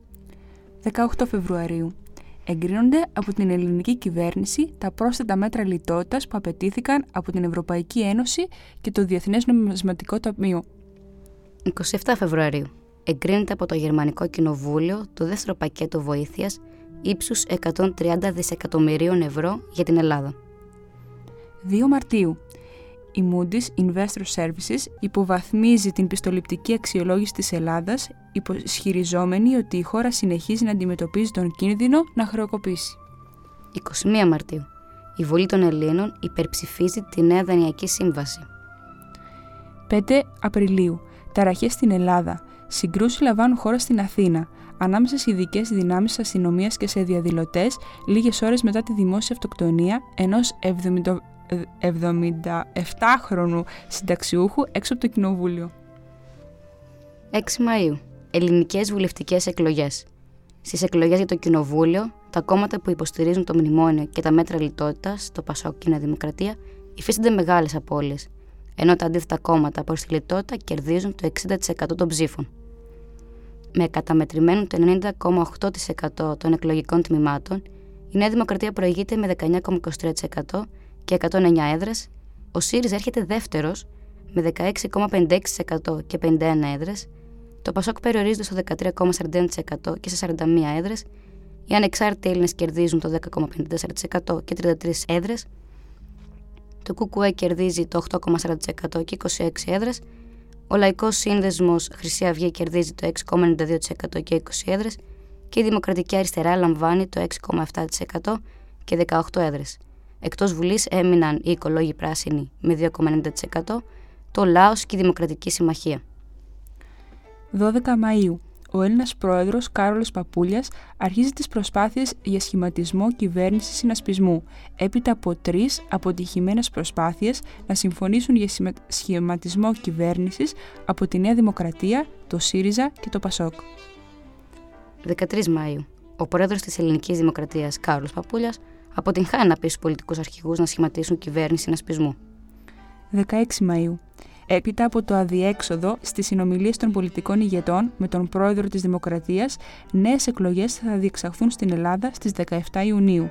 18 Φεβρουαρίου. Εγκρίνονται από την ελληνική κυβέρνηση τα πρόσθετα μέτρα λιτότητας που απαιτήθηκαν από την Ευρωπαϊκή Ένωση και το Διεθνές Νομισματικό Ταμείο. 27 Φεβρουαρίου. Εγκρίνεται από το Γερμανικό Κοινοβούλιο το δεύτερο πακέτο βοήθειας ύψους 130 δισεκατομμυρίων ευρώ για την Ελλάδα. 2 Μαρτίου η Moody's Investor Services υποβαθμίζει την πιστοληπτική αξιολόγηση της Ελλάδας, ισχυριζόμενη ότι η χώρα συνεχίζει να αντιμετωπίζει τον κίνδυνο να χρεοκοπήσει. 21 Μαρτίου. Η Βουλή των Ελλήνων υπερψηφίζει τη νέα δανειακή σύμβαση. 5 Απριλίου. Ταραχές στην Ελλάδα. Συγκρούσεις λαμβάνουν χώρα στην Αθήνα. Ανάμεσα σε ειδικές δυνάμεις αστυνομίας και σε διαδηλωτές, λίγες ώρες μετά τη δημόσια αυτοκτονία ενός 77χρονου συνταξιούχου έξω από το κοινοβούλιο. 6 Μαΐου. Ελληνικές βουλευτικές εκλογές. Στις εκλογές για το κοινοβούλιο, τα κόμματα που υποστηρίζουν το μνημόνιο και τα μέτρα λιτότητας, το Πασόκ και η Δημοκρατία, υφίστανται μεγάλες απώλειες, ενώ τα αντίθετα κόμματα προς τη λιτότητα κερδίζουν το 60% των ψήφων. Με καταμετρημένο το 90,8% των εκλογικών τμήματων, η Νέα Δημοκρατία προηγείται με 19,23% και 109 έδρες, ο ΣΥΡΙΖΑ έρχεται δεύτερος με 16,56% και 51 έδρες, το ΠΑΣΟΚ περιορίζεται στο 13,41% και σε 41 έδρες, οι ανεξάρτητοι Έλληνες κερδίζουν το 10,54% και 33 έδρες, το ΚΚΕ κερδίζει το 8,40% και 26 έδρες, ο Λαϊκός Σύνδεσμος Χρυσή Αυγή κερδίζει το 6,92% και 20 έδρες και η Δημοκρατική Αριστερά λαμβάνει το 6,7% και 18 έδρες. Εκτός Βουλής έμειναν οι οικολόγοι πράσινοι με 2,90%, το Λάος και η Δημοκρατική Συμμαχία. 12 Μαΐου. Ο Έλληνας πρόεδρος Κάρολος Παπούλιας αρχίζει τις προσπάθειες για σχηματισμό κυβέρνησης συνασπισμού, έπειτα από τρεις αποτυχημένες προσπάθειες να συμφωνήσουν για σχηματισμό κυβέρνησης από τη Νέα Δημοκρατία, το ΣΥΡΙΖΑ και το ΠΑΣΟΚ. 13 Μαου. Ο πρόεδρος της Ελληνικής Δημοκρατίας Κάρολος Παπούλιας αποτυγχάνει να πει στου πολιτικούς αρχηγούς να σχηματίσουν κυβέρνηση συνασπισμού. 16 Μαου. Έπειτα από το αδιέξοδο στις συνομιλίες των πολιτικών ηγετών με τον πρόεδρο της Δημοκρατίας, νέες εκλογές θα διεξαχθούν στην Ελλάδα στις 17 Ιουνίου.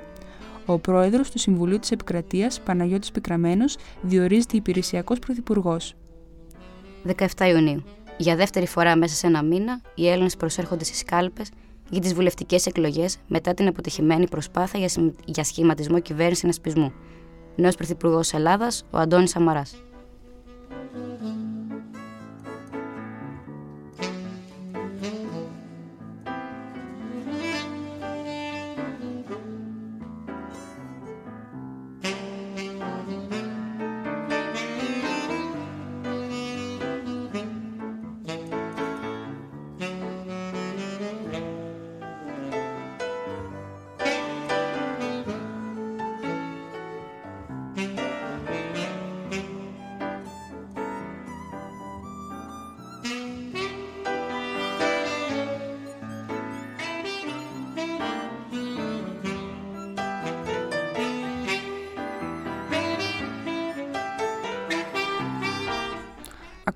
Ο πρόεδρος του Συμβουλίου της Επικρατείας, Παναγιώτης Πικραμένος, διορίζεται υπηρεσιακός πρωθυπουργός. 17 Ιουνίου. Για δεύτερη φορά μέσα σε ένα μήνα, οι Έλληνες προσέρχονται στις κάλπες για τις βουλευτικές εκλογές μετά την αποτυχημένη προσπάθεια για σχηματισμό κυβέρνησης συνασπισμού. Νέος Πρωθυπουργός Ελλάδας, ο Αντώνης Σαμαράς.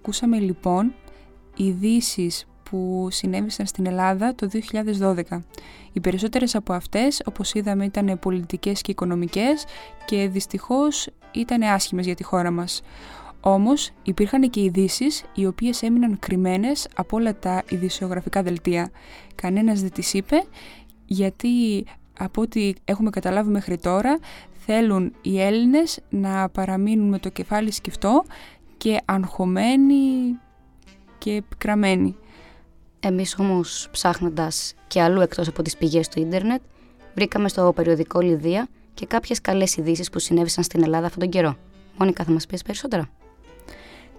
Ακούσαμε λοιπόν ειδήσεις που συνέβησαν στην Ελλάδα το 2012. Οι περισσότερες από αυτές, όπως είδαμε, ήταν πολιτικές και οικονομικές και δυστυχώς ήταν άσχημες για τη χώρα μας. Όμως υπήρχαν και ειδήσεις οι οποίες έμειναν κρυμμένες από όλα τα ειδησιογραφικά δελτία. Κανένας δεν τις είπε γιατί από ό,τι έχουμε καταλάβει μέχρι τώρα θέλουν οι Έλληνες να παραμείνουν με το κεφάλι σκυφτό και αγχωμένοι και πικραμένοι. Εμείς όμως ψάχνοντας και αλλού εκτός από τις πηγές του ίντερνετ βρήκαμε στο περιοδικό Λιδία και κάποιες καλές ειδήσεις που συνέβησαν στην Ελλάδα αυτόν τον καιρό. Μόνικα θα μας πεις περισσότερα;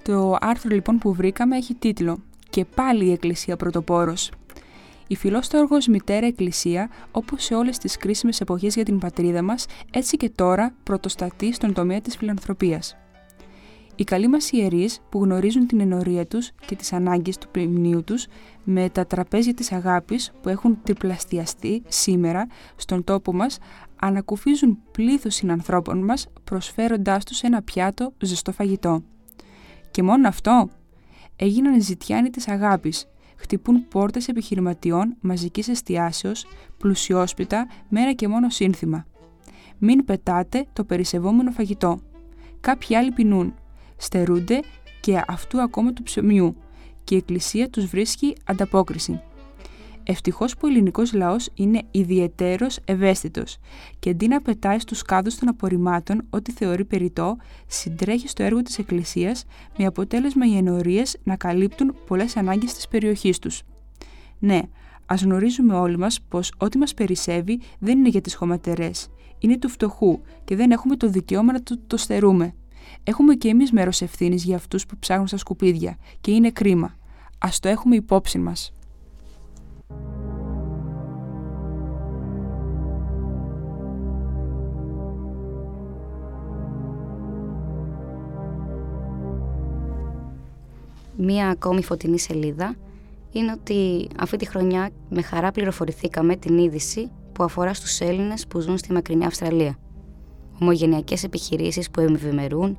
Το άρθρο λοιπόν που βρήκαμε έχει τίτλο «Και πάλι η Εκκλησία πρωτοπόρος». Η φιλόστοργος μητέρα Εκκλησία, όπως σε όλες τις κρίσιμες εποχές για την πατρίδα μας, έτσι και τώρα πρωτοστατεί στον τομέα της φιλανθρωπίας. Οι καλοί μας ιερείς που γνωρίζουν την ενορία τους και τις ανάγκες του ποιμνίου τους με τα τραπέζια της αγάπης που έχουν τριπλαστιαστεί σήμερα στον τόπο μας ανακουφίζουν πλήθος συνανθρώπων μας προσφέροντάς τους ένα πιάτο ζεστό φαγητό. Και μόνο αυτό. Έγιναν ζητιάνοι της αγάπης. Χτυπούν πόρτες επιχειρηματιών μαζικής εστιάσεως, πλουσιόσπιτα, μέρα και μόνο σύνθημα. Μην πετάτε το περισεβόμενο φαγητό. Κάποιοι άλλοι πεινούν. Στερούνται και αυτού ακόμα του ψωμιού και η Εκκλησία τους βρίσκει ανταπόκριση. Ευτυχώς που ο ελληνικός λαός είναι ιδιαιτέρως ευαίσθητος και αντί να πετάει στους κάδους των απορριμμάτων ό,τι θεωρεί περιττό, συντρέχει στο έργο της Εκκλησίας με αποτέλεσμα οι ενορίες να καλύπτουν πολλές ανάγκες της περιοχής τους. Ναι, ας γνωρίζουμε όλοι μας πως ό,τι μας περισσεύει δεν είναι για τις χωματερές, είναι του φτωχού και δεν έχουμε το δικαίωμα να το, το στερούμε. Έχουμε και εμείς μέρος ευθύνης για αυτούς που ψάχνουν στα σκουπίδια και είναι κρίμα. Ας το έχουμε υπόψη μας. Μία ακόμη φωτεινή σελίδα είναι ότι αυτή τη χρονιά με χαρά πληροφορηθήκαμε την είδηση που αφορά στους Έλληνες που ζουν στη μακρινή Αυστραλία. Ομογενειακές επιχειρήσεις που ευημερούν,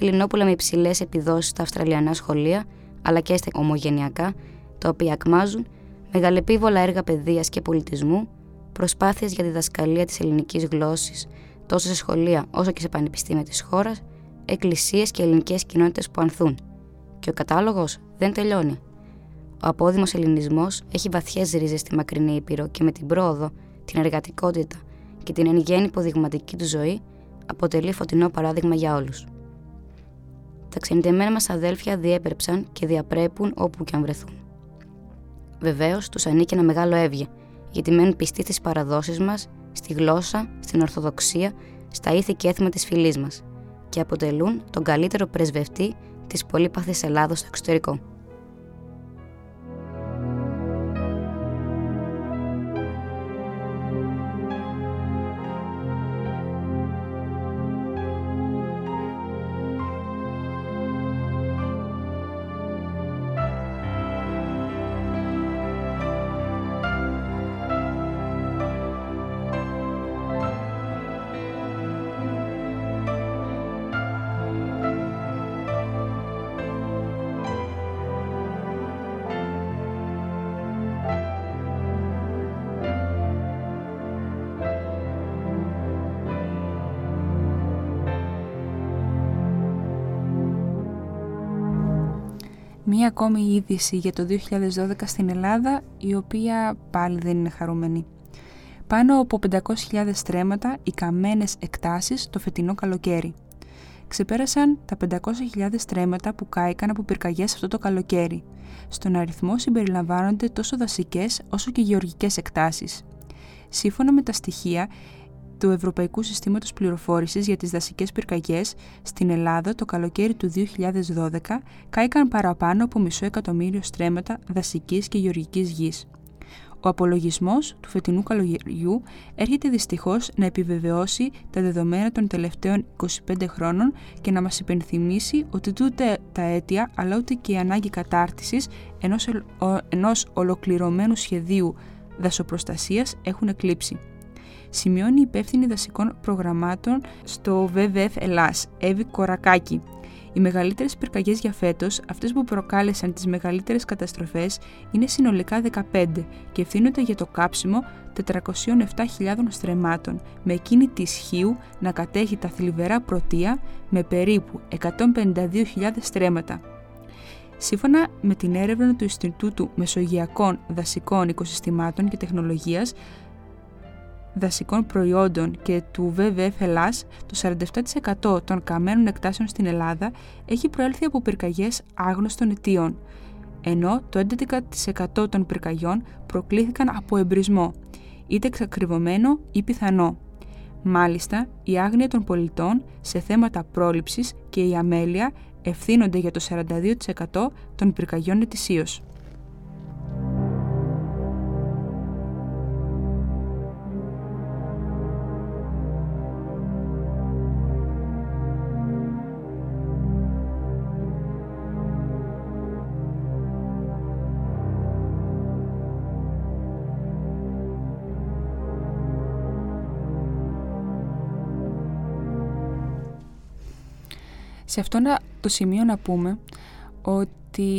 Ελληνόπουλα με υψηλές επιδόσεις στα Αυστραλιανά σχολεία, αλλά και στα ομογενειακά, τα οποία ακμάζουν, μεγαλεπίβολα έργα παιδείας και πολιτισμού, προσπάθειες για τη διδασκαλία της ελληνικής γλώσσης, τόσο σε σχολεία όσο και σε πανεπιστήμια της χώρας, εκκλησίες και ελληνικές κοινότητες που ανθούν – και ο κατάλογος δεν τελειώνει. Ο απόδημος ελληνισμός έχει βαθιές ρίζες στη μακρινή Ήπειρο και με την πρόοδο, την εργατικότητα και την εν γέννη υποδειγματική του ζωή αποτελεί φωτεινό παράδειγμα για όλους. Τα ξενιτεμένα μας αδέλφια διέπερψαν και διαπρέπουν όπου και αν βρεθούν. Βεβαίως τους ανήκει ένα μεγάλο έβγε, γιατί μένουν πιστοί στις παραδόσεις μας, στη γλώσσα, στην ορθοδοξία, στα ήθη και έθιμα της φυλής μας και αποτελούν τον καλύτερο πρεσβευτή της πολύπαθης Ελλάδος στο εξωτερικό. Μία ακόμη είδηση για το 2012 στην Ελλάδα, η οποία πάλι δεν είναι χαρούμενη. Πάνω από 500.000 στρέμματα οι καμένες εκτάσεις το φετινό καλοκαίρι. Ξεπέρασαν τα 500.000 στρέμματα που κάηκαν από πυρκαγιές αυτό το καλοκαίρι. Στον αριθμό συμπεριλαμβάνονται τόσο δασικές όσο και γεωργικές εκτάσεις. Σύμφωνα με τα στοιχεία, του Ευρωπαϊκού Συστήματος Πληροφόρησης για τις Δασικές Πυρκαγιές στην Ελλάδα το καλοκαίρι του 2012 κάηκαν παραπάνω από μισό εκατομμύριο στρέμματα δασικής και γεωργικής γης. Ο απολογισμός του φετινού καλοκαιριού έρχεται δυστυχώς να επιβεβαιώσει τα δεδομένα των τελευταίων 25 χρόνων και να μας υπενθυμίσει ότι τούτε τα αίτια αλλά ούτε και η ανάγκη κατάρτισης ενός, ενός ολοκληρωμένου σχεδίου δασοπροστασίας έχουν εκλείψει σημειώνει η υπεύθυνη δασικών προγραμμάτων στο WWF Ελλάς, Εύη Κορακάκη. Οι μεγαλύτερες πυρκαγιές για φέτος, αυτές που προκάλεσαν τις μεγαλύτερες καταστροφές, είναι συνολικά 15 και ευθύνονται για το κάψιμο 407.000 στρεμμάτων, με εκείνη της Χίου να κατέχει τα θλιβερά πρωτεία με περίπου 152.000 στρέμματα. Σύμφωνα με την έρευνα του Ινστιτούτου Μεσογειακών Δασικών Οικοσυστημάτων και Τεχνολογίας, δασικών προϊόντων και του WWF Ελλάς, το 47% των καμένων εκτάσεων στην Ελλάδα έχει προέλθει από πυρκαγιές άγνωστων αιτίων, ενώ το 11% των πυρκαγιών προκλήθηκαν από εμπρισμό, είτε εξακριβωμένο ή πιθανό. Μάλιστα, η άγνοια των πολιτών σε θέματα πρόληψης και η αμέλεια ευθύνονται για το 42% των πυρκαγιών ετησίως. Σε αυτό το σημείο να πούμε ότι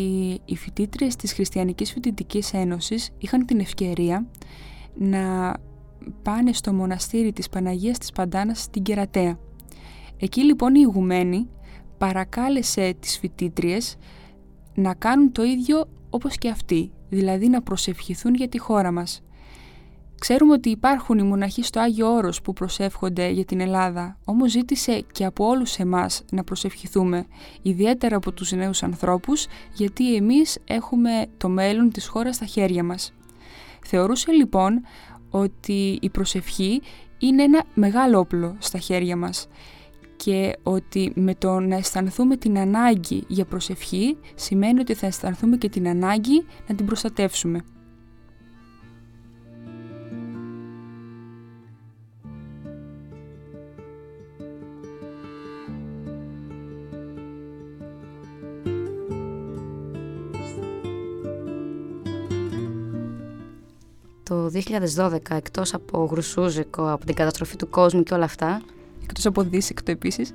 οι φοιτήτριες της Χριστιανικής Φοιτητικής Ένωσης είχαν την ευκαιρία να πάνε στο μοναστήρι της Παναγίας της Παντάνας στην Κερατέα. Εκεί λοιπόν η ηγουμένη παρακάλεσε τις φοιτήτριες να κάνουν το ίδιο όπως και αυτοί, δηλαδή να προσευχηθούν για τη χώρα μας. Ξέρουμε ότι υπάρχουν οι μοναχοί στο Άγιο Όρος που προσεύχονται για την Ελλάδα, όμως ζήτησε και από όλους εμάς να προσευχηθούμε, ιδιαίτερα από τους νέους ανθρώπους, γιατί εμείς έχουμε το μέλλον της χώρας στα χέρια μας. Θεωρούσε λοιπόν ότι η προσευχή είναι ένα μεγάλο όπλο στα χέρια μας και ότι με το να αισθανθούμε την ανάγκη για προσευχή σημαίνει ότι θα αισθανθούμε και την ανάγκη να την προστατεύσουμε. Το 2012 εκτός από γρουσούζικο, από την καταστροφή του κόσμου και όλα αυτά. Εκτός από δίσεκτο επίσης.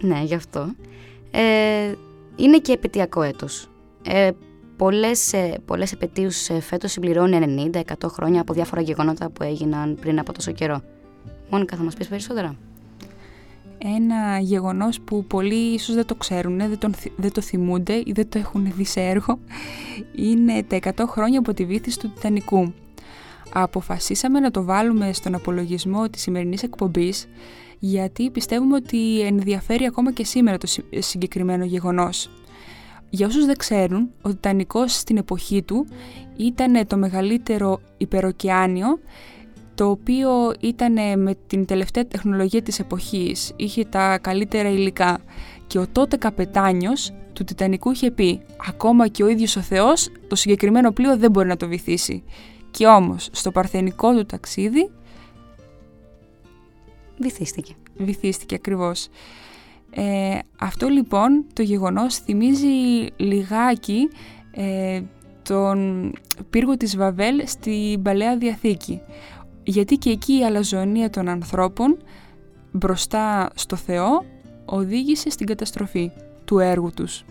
Ναι, γι' αυτό. Ε, είναι και επαιτειακό έτος. Ε, πολλές, ε, πολλές επαιτίους ε, φέτος συμπληρώνει 90-100 χρόνια από διάφορα γεγονότα που έγιναν πριν από τόσο καιρό. Μόνικα θα μας πεις περισσότερα; Ένα γεγονός που πολλοί ίσως δεν το ξέρουν, δεν, τον, δεν το θυμούνται ή δεν το έχουν δει σε έργο, είναι τα 100 χρόνια από τη βήθηση του Τιτανικού αποφασίσαμε να το βάλουμε στον απολογισμό της σημερινής εκπομπής γιατί πιστεύουμε ότι ενδιαφέρει ακόμα και σήμερα το συγκεκριμένο γεγονός. Για όσους δεν ξέρουν, ο Τιτανικός στην εποχή του ήταν το μεγαλύτερο υπεροκεάνιο το οποίο ήταν με την τελευταία τεχνολογία της εποχής, είχε τα καλύτερα υλικά και ο τότε καπετάνιος του Τιτανικού είχε πει «Ακόμα και ο ίδιος ο Θεός το συγκεκριμένο πλοίο δεν μπορεί να το βυθίσει». Και όμως στο παρθενικό του ταξίδι βυθίστηκε. Βυθίστηκε ακριβώς. Ε, αυτό λοιπόν το γεγονός θυμίζει λιγάκι ε, τον πύργο της Βαβέλ στην Παλαιά Διαθήκη. Γιατί και εκεί η αλαζονία των ανθρώπων μπροστά στο Θεό οδήγησε στην καταστροφή του έργου τους.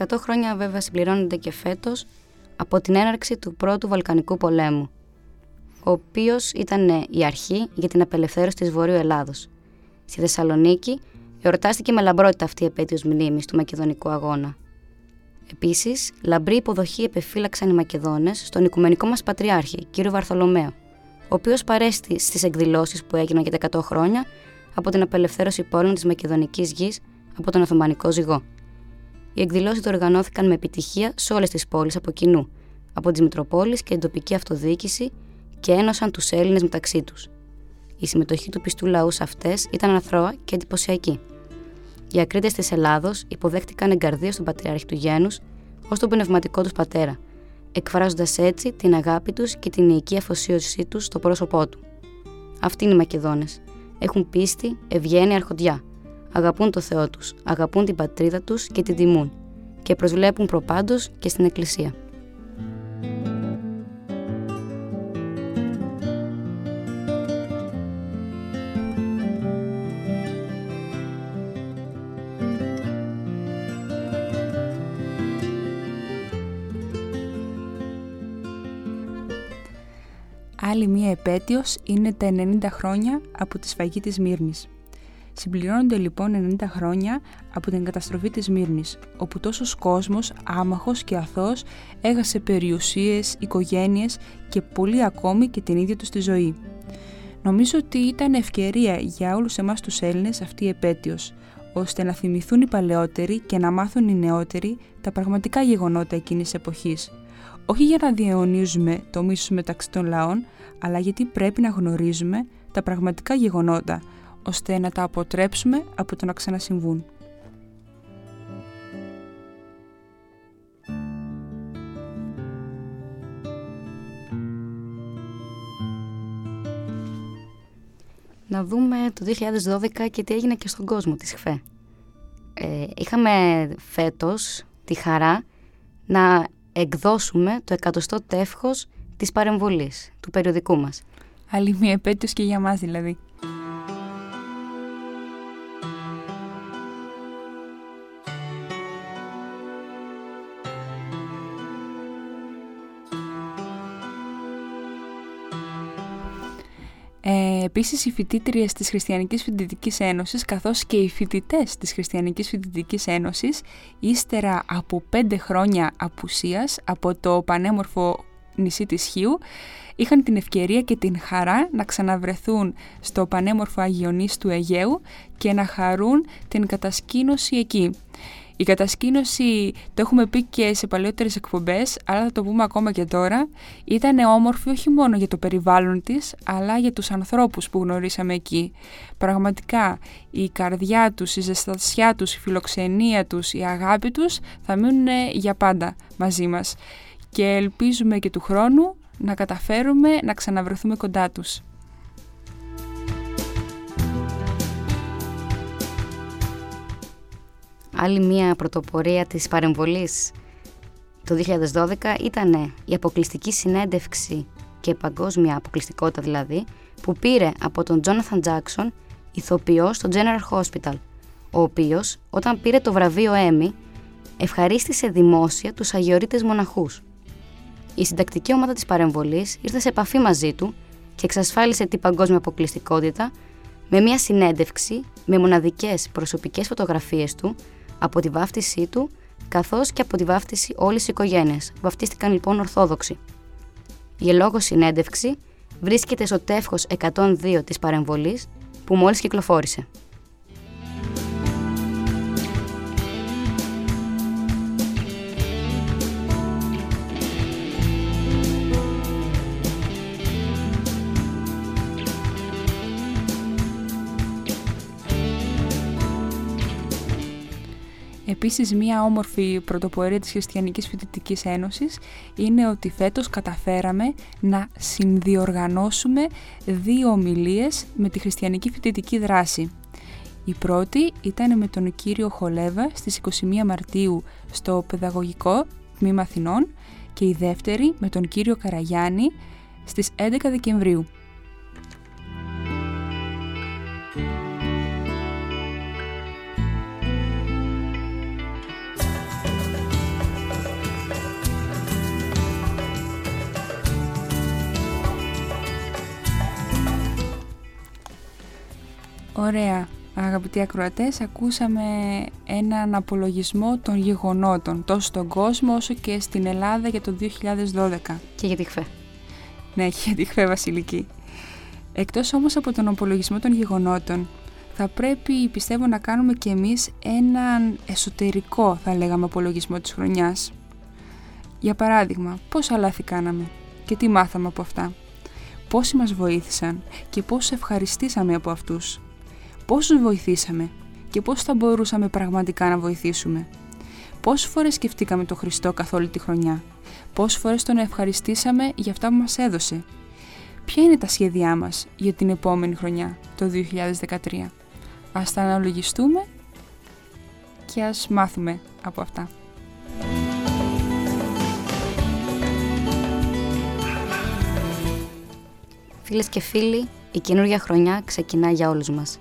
Εκατό χρόνια βέβαια συμπληρώνονται και φέτος από την έναρξη του πρώτου Βαλκανικού πολέμου, ο οποίος ήταν η αρχή για την απελευθέρωση της Βορείου Ελλάδος. Στη Θεσσαλονίκη εορτάστηκε με λαμπρότητα αυτή η επέτειος μνήμης του Μακεδονικού αγώνα. Επίσης, λαμπρή υποδοχή επεφύλαξαν οι Μακεδόνες στον οικουμενικό μας πατριάρχη, κύριο Βαρθολομαίο, ο οποίος παρέστη στις εκδηλώσεις που έγιναν για τα 100 χρόνια από την απελευθέρωση πόλεων της Μακεδονικής γης από τον Οθωμανικό ζυγό. Οι εκδηλώσεις οργανώθηκαν με επιτυχία σε όλες τις πόλεις από κοινού, από τις Μητροπόλεις και την τοπική αυτοδιοίκηση και ένωσαν τους Έλληνες μεταξύ τους. Η συμμετοχή του πιστού λαού σε αυτές ήταν αθρώα και εντυπωσιακή. Οι ακρίτες της Ελλάδος υποδέχτηκαν εγκαρδία στον Πατριάρχη του Γένους ως τον πνευματικό τους πατέρα, εκφράζοντας έτσι την αγάπη τους και την ηική αφοσίωσή τους στο πρόσωπό του. Αυτοί είναι οι Μακεδόνες. Έχουν πίστη, ευγένεια, αρχοντιά αγαπούν το Θεό τους, αγαπούν την πατρίδα τους και την τιμούν. και προσβλέπουν προπάντως και στην Εκκλησία. Άλλη μία επέτειος είναι τα 90 χρόνια από τη σφαγή της Μύρνης. Συμπληρώνονται λοιπόν 90 χρόνια από την καταστροφή της Μύρνης, όπου τόσος κόσμος, άμαχος και αθώος, έχασε περιουσίες, οικογένειες και πολύ ακόμη και την ίδια τους τη ζωή. Νομίζω ότι ήταν ευκαιρία για όλους εμάς τους Έλληνες αυτή η επέτειος, ώστε να θυμηθούν οι παλαιότεροι και να μάθουν οι νεότεροι τα πραγματικά γεγονότα εκείνης εποχής. Όχι για να διαιωνίζουμε το μίσος μεταξύ των λαών, αλλά γιατί πρέπει να γνωρίζουμε τα πραγματικά γεγονότα, ώστε να τα αποτρέψουμε από το να ξανασυμβούν. Να δούμε το 2012 και τι έγινε και στον κόσμο της ΧΦΕ. Ε, είχαμε φέτος τη χαρά να εκδώσουμε το εκατοστό τεύχος της παρεμβολής του περιοδικού μας. Άλλη μία επέτειος και για μας δηλαδή. Ε, επίσης οι φοιτήτριες της Χριστιανικής Φοιτητικής Ένωσης καθώς και οι φοιτητές της Χριστιανικής Φοιτητικής Ένωσης ύστερα από πέντε χρόνια απουσίας από το πανέμορφο νησί της Χίου είχαν την ευκαιρία και την χαρά να ξαναβρεθούν στο πανέμορφο Αγιονής του Αιγαίου και να χαρούν την κατασκήνωση εκεί. Η κατασκήνωση, το έχουμε πει και σε παλαιότερες εκπομπές, αλλά θα το πούμε ακόμα και τώρα, ήταν όμορφη όχι μόνο για το περιβάλλον της, αλλά για τους ανθρώπους που γνωρίσαμε εκεί. Πραγματικά, η καρδιά τους, η ζεστασιά τους, η φιλοξενία τους, η αγάπη τους θα μείνουν για πάντα μαζί μας. Και ελπίζουμε και του χρόνου να καταφέρουμε να ξαναβρεθούμε κοντά τους. Άλλη μία πρωτοπορία της παρεμβολής το 2012 ήταν η αποκλειστική συνέντευξη και παγκόσμια αποκλειστικότητα δηλαδή που πήρε από τον Τζόναθαν Τζάκσον ηθοποιός στο General Hospital ο οποίος όταν πήρε το βραβείο Emmy ευχαρίστησε δημόσια τους αγιορείτες μοναχούς. Η συντακτική ομάδα της παρεμβολής ήρθε σε επαφή μαζί του και εξασφάλισε την παγκόσμια αποκλειστικότητα με μια συνέντευξη με μοναδικές προσωπικές φωτογραφίες του από τη βάφτισή του καθώς και από τη βάφτιση όλης της οικογένειας. Βαφτίστηκαν λοιπόν Ορθόδοξοι. Η ελόγω συνέντευξη βρίσκεται στο τεύχος 102 της παρεμβολής που μόλις κυκλοφόρησε. Επίσης, μία όμορφη πρωτοπορία της Χριστιανικής Φοιτητικής Ένωσης είναι ότι φέτος καταφέραμε να συνδιοργανώσουμε δύο ομιλίες με τη Χριστιανική Φοιτητική Δράση. Η πρώτη ήταν με τον κύριο Χολέβα στις 21 Μαρτίου στο Παιδαγωγικό Τμήμα Αθηνών και η δεύτερη με τον κύριο Καραγιάννη στις 11 Δεκεμβρίου. Ωραία. Αγαπητοί ακροατές, ακούσαμε έναν απολογισμό των γεγονότων τόσο στον κόσμο όσο και στην Ελλάδα για το 2012. Και για τη ΧΦΕ. Ναι, και για τη ΧΦΕ Βασιλική. Εκτός όμως από τον απολογισμό των γεγονότων, θα πρέπει πιστεύω να κάνουμε και εμείς έναν εσωτερικό θα λέγαμε απολογισμό της χρονιάς. Για παράδειγμα, πόσα λάθη κάναμε και τι μάθαμε από αυτά. Πόσοι μας βοήθησαν και πόσους ευχαριστήσαμε από αυτούς πόσους βοηθήσαμε και πώς θα μπορούσαμε πραγματικά να βοηθήσουμε. Πόσες φορές σκεφτήκαμε τον Χριστό καθ' όλη τη χρονιά; Πόσες φορές τον ευχαριστήσαμε για αυτά που μας έδωσε; Ποια είναι τα σχέδιά μας για την επόμενη χρονιά, το 2013. Ας τα αναλογιστούμε και ας μάθουμε από αυτά. Φίλες και φίλοι, η καινούργια χρονιά ξεκινά για όλους μας.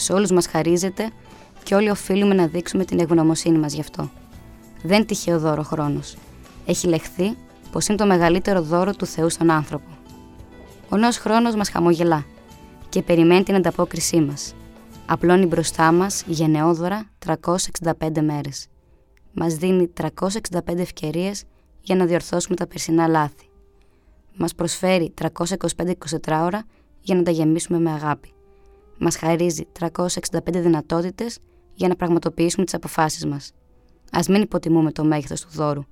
Σε όλους μας χαρίζεται και όλοι οφείλουμε να δείξουμε την ευγνωμοσύνη μας γι' αυτό. Δεν τυχαίο δώρο χρόνος. Έχει λεχθεί πως είναι το μεγαλύτερο δώρο του Θεού στον άνθρωπο. Ο νέος χρόνος μας χαμογελά και περιμένει την ανταπόκρισή μας. Απλώνει μπροστά μας γενναιόδωρα 365 μέρες. Μας δίνει 365 ευκαιρίες για να διορθώσουμε τα περσινά λάθη. Μας προσφέρει 325-24 ώρα για να τα γεμίσουμε με αγάπη. Μας χαρίζει 365 δυνατότητες για να πραγματοποιήσουμε τις αποφάσεις μας. Α μην υποτιμούμε το μέγεθος του δώρου.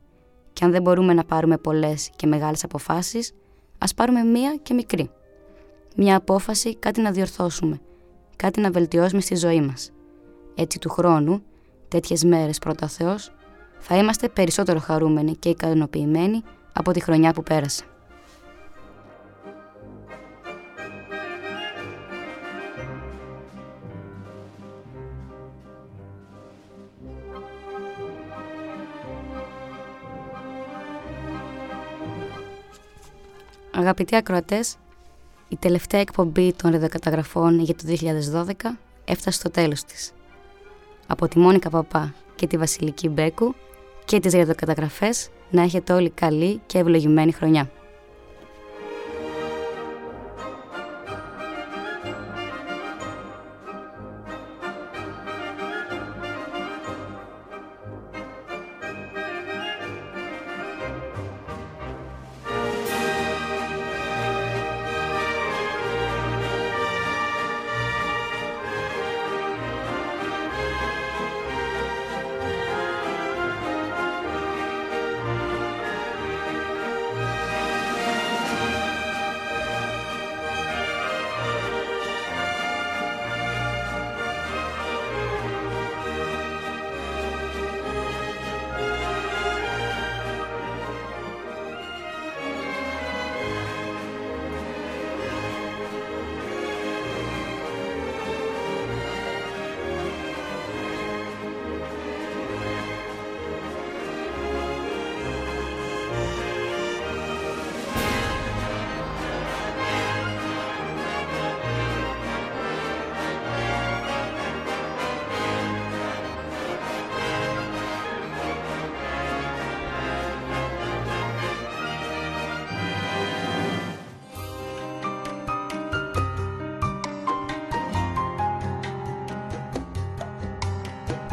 Και αν δεν μπορούμε να πάρουμε πολλές και μεγάλες αποφάσεις, ας πάρουμε μία και μικρή. Μια απόφαση, κάτι να διορθώσουμε, κάτι να βελτιώσουμε στη ζωή μας. Έτσι του χρόνου, τέτοιες μέρες πρώτα Θεός, θα είμαστε περισσότερο χαρούμενοι και ικανοποιημένοι από τη χρονιά που πέρασε. Αγαπητοί ακροατές, η τελευταία εκπομπή των ρεδοκαταγραφών για το 2012 έφτασε στο τέλος της. Από τη Μόνικα Παπά και τη Βασιλική Μπέκου και τις ρεδοκαταγραφές να έχετε όλοι καλή και ευλογημένη χρονιά.